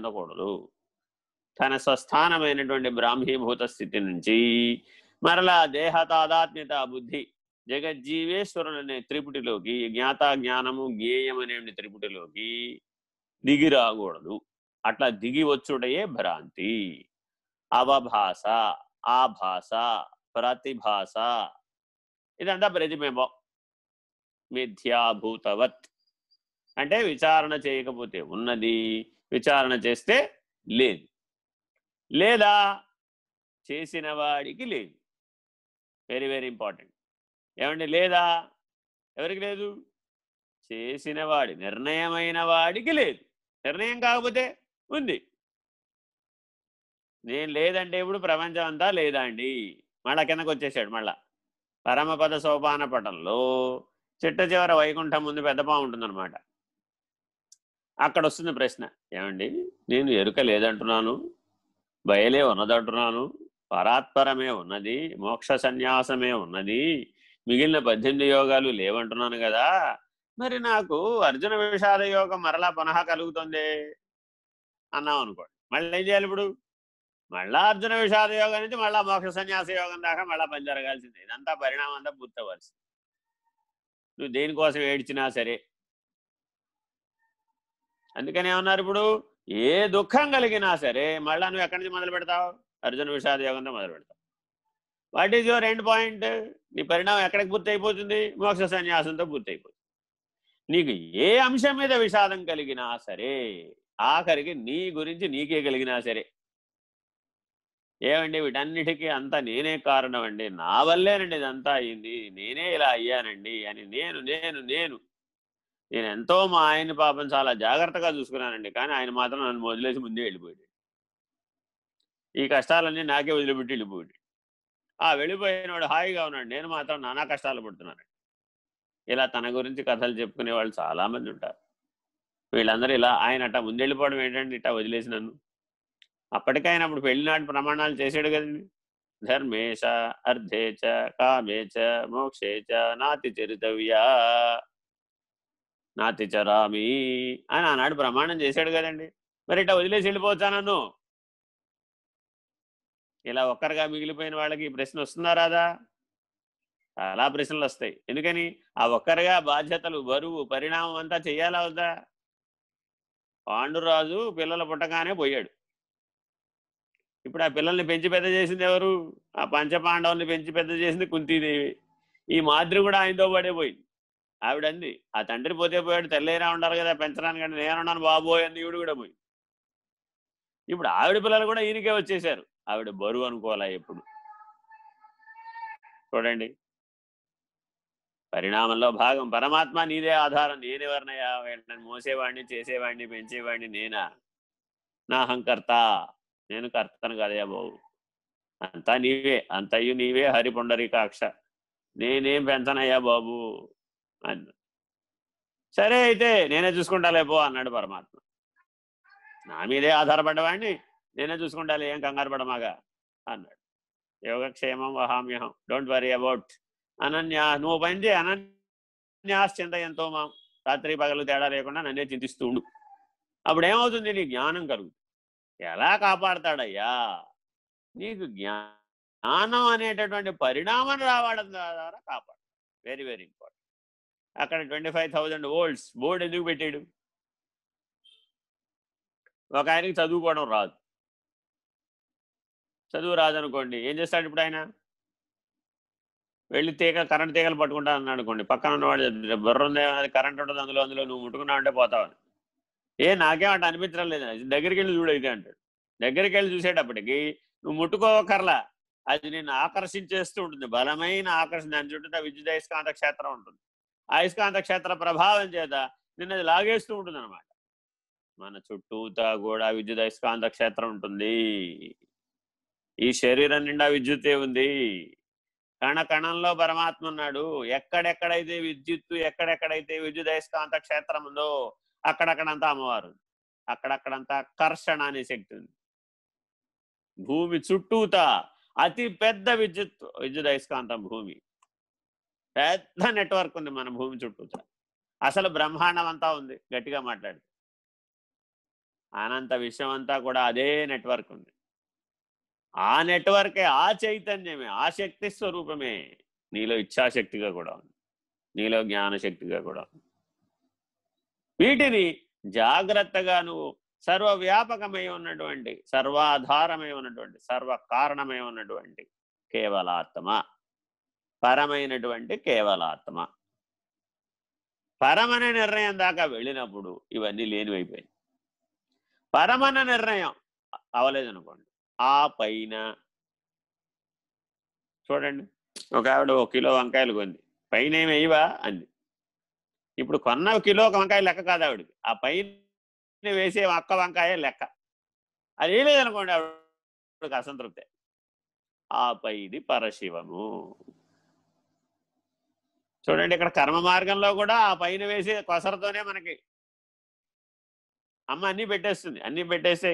చెందకూడదు. తన స్వస్థానమైనటువంటి బ్రాహ్మీభూత స్థితి నుంచి మరలా దేహ తాదాత్మ్యత బుద్ధి జగజ్జీవేశ్వరుడు అనే త్రిపుటిలోకి జ్ఞాత జ్ఞానము జ్ఞేయం అనే త్రిపుటిలోకి దిగి రాకూడదు. అట్లా దిగి వచ్చుటయే భ్రాంతి. అవభాష ఆభాష ప్రతిభాష ఇదంతా ప్రతిబింబం. మిథ్యాభూతవత్ అంటే విచారణ చేయకపోతే ఉన్నది. విచారణ చేస్తే లేదు. లేదా చేసిన వాడికి లేదు. వెరీ వెరీ ఇంపార్టెంట్ ఏమండి? లేదా? ఎవరికి లేదు? చేసిన వాడి నిర్ణయమైన వాడికి లేదు. నిర్ణయం కాకపోతే ఉంది. నేను లేదంటే ఇప్పుడు ప్రపంచం అంతా లేదా అండి? మళ్ళా కిందకు వచ్చేసాడు మళ్ళా. పరమపద సోపాన పటంలో చిట్ట చివర వైకుంఠం ముందు పెద్ద ఉంటుందన్నమాట. అక్కడ వస్తుంది ప్రశ్న. ఏమండి? నేను ఎరుక లేదంటున్నాను. బయలే ఉన్నదంటున్నాను. పరాత్పరమే ఉన్నది. మోక్ష సన్యాసమే ఉన్నది. మిగిలిన పద్దెనిమిది యోగాలు లేవంటున్నాను కదా! మరి నాకు అర్జున విషాద యోగం మరలా పునః కలుగుతుంది? అన్నాం అనుకోండి. మళ్ళీ ఏం చేయాలి ఇప్పుడు? మళ్ళా అర్జున విషాద యోగం నుంచి మళ్ళా మోక్ష సన్యాస యోగం దాకా మళ్ళా పని జరగాల్సిందే. ఇదంతా పరిణామం అంతా పూర్తవలసింది. నువ్వు దేనికోసం ఏడ్చినా సరే అందుకని ఏమన్నారు ఇప్పుడు? ఏ దుఃఖం కలిగినా సరే మళ్ళా నువ్వు ఎక్కడి నుంచి మొదలు పెడతావు? అర్జున విషాద యోగంతో మొదలు పెడతావు. What is your end point నీ పరిణామం ఎక్కడికి పూర్తి అయిపోతుంది? మోక్ష సన్యాసంతో పూర్తి అయిపోతుంది. నీకు ఏ అంశం మీద విషాదం కలిగినా సరే ఆఖరికి నీ గురించి నీకే కలిగినా సరే ఏమండి వీటన్నిటికీ అంతా నేనే కారణం అండి? నా వల్లేనండి ఇదంతా అయింది. నేనే ఇలా అయ్యానండి అని నేను నేను నేను నేను ఎంతో మా ఆయన పాపం చాలా జాగ్రత్తగా చూసుకున్నానండి. కానీ ఆయన మాత్రం నన్ను వదిలేసి ముందే వెళ్ళిపోయాడు. ఈ కష్టాలన్నీ నాకే వదిలిపెట్టి వెళ్ళిపోయాడు. ఆ వెళ్ళిపోయినవాడు హాయిగా ఉన్నాడు. నేను మాత్రం నానా కష్టాలు పడుతున్నాను. ఇలా తన గురించి కథలు చెప్పుకునే వాళ్ళు చాలామంది ఉంటారు. వీళ్ళందరూ ఇలా ఆయన అట్ట ముందెళ్ళిపోవడం ఏంటంటే ఇట్ట వదిలేసి నన్ను. అప్పటికైనా అప్పుడు పెళ్ళినాటి ప్రమాణాలు చేసాడు కదండి. ధర్మేశ అర్ధేచ కామేచ మోక్షేచ నాతి చరితవ్యా నాతి చరామి అని ఆనాడు ప్రమాణం చేశాడు కదండి. మరి ఇట్లా వదిలేసి వెళ్ళిపోవచ్చా నన్ను? ఇలా ఒక్కరిగా మిగిలిపోయిన వాళ్ళకి ఈ ప్రశ్న వస్తుందా రాదా? చాలా ప్రశ్నలు వస్తాయి. ఎందుకని? ఆ ఒక్కరిగా బాధ్యతలు బరువు పరిణామం అంతా చెయ్యాలా వద్దా? పాండురాజు పిల్లలు పుట్టగానే పోయాడు. ఇప్పుడు ఆ పిల్లల్ని పెంచి పెద్ద చేసింది ఎవరు? ఆ పంచపాండవుల్ని పెంచి పెద్ద చేసింది కుంతీదేవి. ఈ మాదిరి కూడా ఆయనతో పడే పోయింది. ఆవిడంది ఆ తండ్రి పోతే పోయాడు తెల్లైనా ఉండాలి కదా పెంచడానికంటే నేనున్నాను బాబోయ్ అని ఈవిడ కూడా పోయి. ఇప్పుడు ఆవిడ పిల్లలు కూడా ఈయనకే వచ్చేసారు. ఆవిడ బరువు అనుకోవాలా ఎప్పుడు? చూడండి. పరిణామంలో భాగం పరమాత్మ నీదే ఆధారం నేనెవరినయా వీళ్ళని మోసేవాడిని చేసేవాడిని పెంచేవాడిని నేనా? నా అహంకర్త నేను కర్తను కదయా బాబు. అంతా నీవే అంతయు నీవే హరిపుండరీకాక్ష. నేనేం పెంచనయ్యా బాబు? అన్న సరే అయితే నేనే చూసుకుంటాలే పో అన్నాడు పరమాత్మ. నా మీదే ఆధారపడ్డవాడిని నేనే చూసుకుంటాలి ఏం కంగారు పడమాగా అన్నాడు. యోగక్షేమం వహామ్యహం డోంట్ వరీ అబౌట్ అనన్య నువ్వు పనిచే చేయి అనన్యాశ్చింత ఎంతో మా. రాత్రి పగలు తేడా లేకుండా నన్నే చింతిస్తుండు. అప్పుడు ఏమవుతుంది నీ జ్ఞానం కలుగుతుంది ఎలా కాపాడతాడయ్యా? నీకు జ్ఞానం అనేటటువంటి పరిణామం రావడం ద్వారా కాపాడు. వెరీ వెరీ ఇంపార్టెంట్ అక్కడ twenty five thousand olds. Board ఎందుకు పెట్టాడు? ఒక ఆయనకి చదువుకోవడం రాదు. చదువు రాదనుకోండి. ఏం చేస్తాడు ఇప్పుడు ఆయన? వెళ్ళి తీగ కరెంట్ తీగలు పట్టుకుంటా అనుకోండి. పక్కన ఉన్నవాడు బుర్ర ఉంది కరెంట్ ఉంటుంది అందులో అందులో నువ్వు ముట్టుకున్నావు అంటే పోతావని ఏ నాకేం అంటే అనిపించడం లేదు. దగ్గరికి వెళ్ళి చూడైతే అంటాడు. దగ్గరికి వెళ్ళి చూసేటప్పటికి నువ్వు ముట్టుకోకర్లా. అది నేను ఆకర్షించేస్తూ ఉంటుంది. బలమైన ఆకర్షణ. దాని చుట్టూ విద్యుదయస్కాంత క్షేత్రం ఉంటుంది. అయస్కాంత క్షేత్ర ప్రభావం చేత నిన్నది లాగేస్తూ ఉంటుంది అనమాట మన చుట్టూతా కూడా విద్యుత్ అయస్కాంత క్షేత్రం ఉంటుంది. ఈ శరీరం నిండా విద్యుత్తే ఉంది. కణ కణంలో పరమాత్మ ఉన్నాడు. ఎక్కడెక్కడైతే విద్యుత్తు ఎక్కడెక్కడైతే విద్యుత్ అయస్కాంత క్షేత్రం ఉందో అక్కడక్కడంతా అమ్మవారు అక్కడక్కడంతా కర్షణ అనే శక్తి ఉంది. భూమి చుట్టూతా అతి పెద్ద విద్యుత్ విద్యుత్ అయస్కాంతం భూమి. పెద్ద నెట్వర్క్ ఉంది మన భూమి చుట్టూ అసలు బ్రహ్మాండం అంతా ఉంది గట్టిగా మాట్లాడి. అనంత విషయం అంతా కూడా అదే నెట్వర్క్ ఉంది. ఆ నెట్వర్కే ఆ చైతన్యమే ఆ శక్తి స్వరూపమే నీలో ఇచ్ఛాశక్తిగా కూడా ఉంది. నీలో జ్ఞానశక్తిగా కూడా ఉంది. వీటిని జాగ్రత్తగా నువ్వు సర్వవ్యాపకమై ఉన్నటువంటి సర్వాధారమై ఉన్నటువంటి సర్వ కారణమై ఉన్నటువంటి కేవలాత్మ పరమైనటువంటి కేవలాత్మ. పరమనే నిర్ణయం దాకా వెళ్ళినప్పుడు ఇవన్నీ లేనివైపోయాయి పరమన నిర్ణయం అవలేదనుకోండి. ఆ పైన చూడండి. ఒక ఆవిడ ఒక కిలో వంకాయలు కొంది. పైన ఏమి అంది. ఇప్పుడు కొన్న కిలో వంకాయ లెక్క కాదు ఆవిడకి ఆ పైన వేసే ఒక్క వంకాయ లెక్క. అది వేయలేదనుకోండి ఆవిడకి అసంతృప్తే. ఆ పైది పరశివము. చూడండి ఇక్కడ కర్మ మార్గంలో కూడా ఆ పైన వేసే కొసరతోనే మనకి అమ్మ అన్ని పెట్టేస్తుంది అన్ని పెట్టేస్తే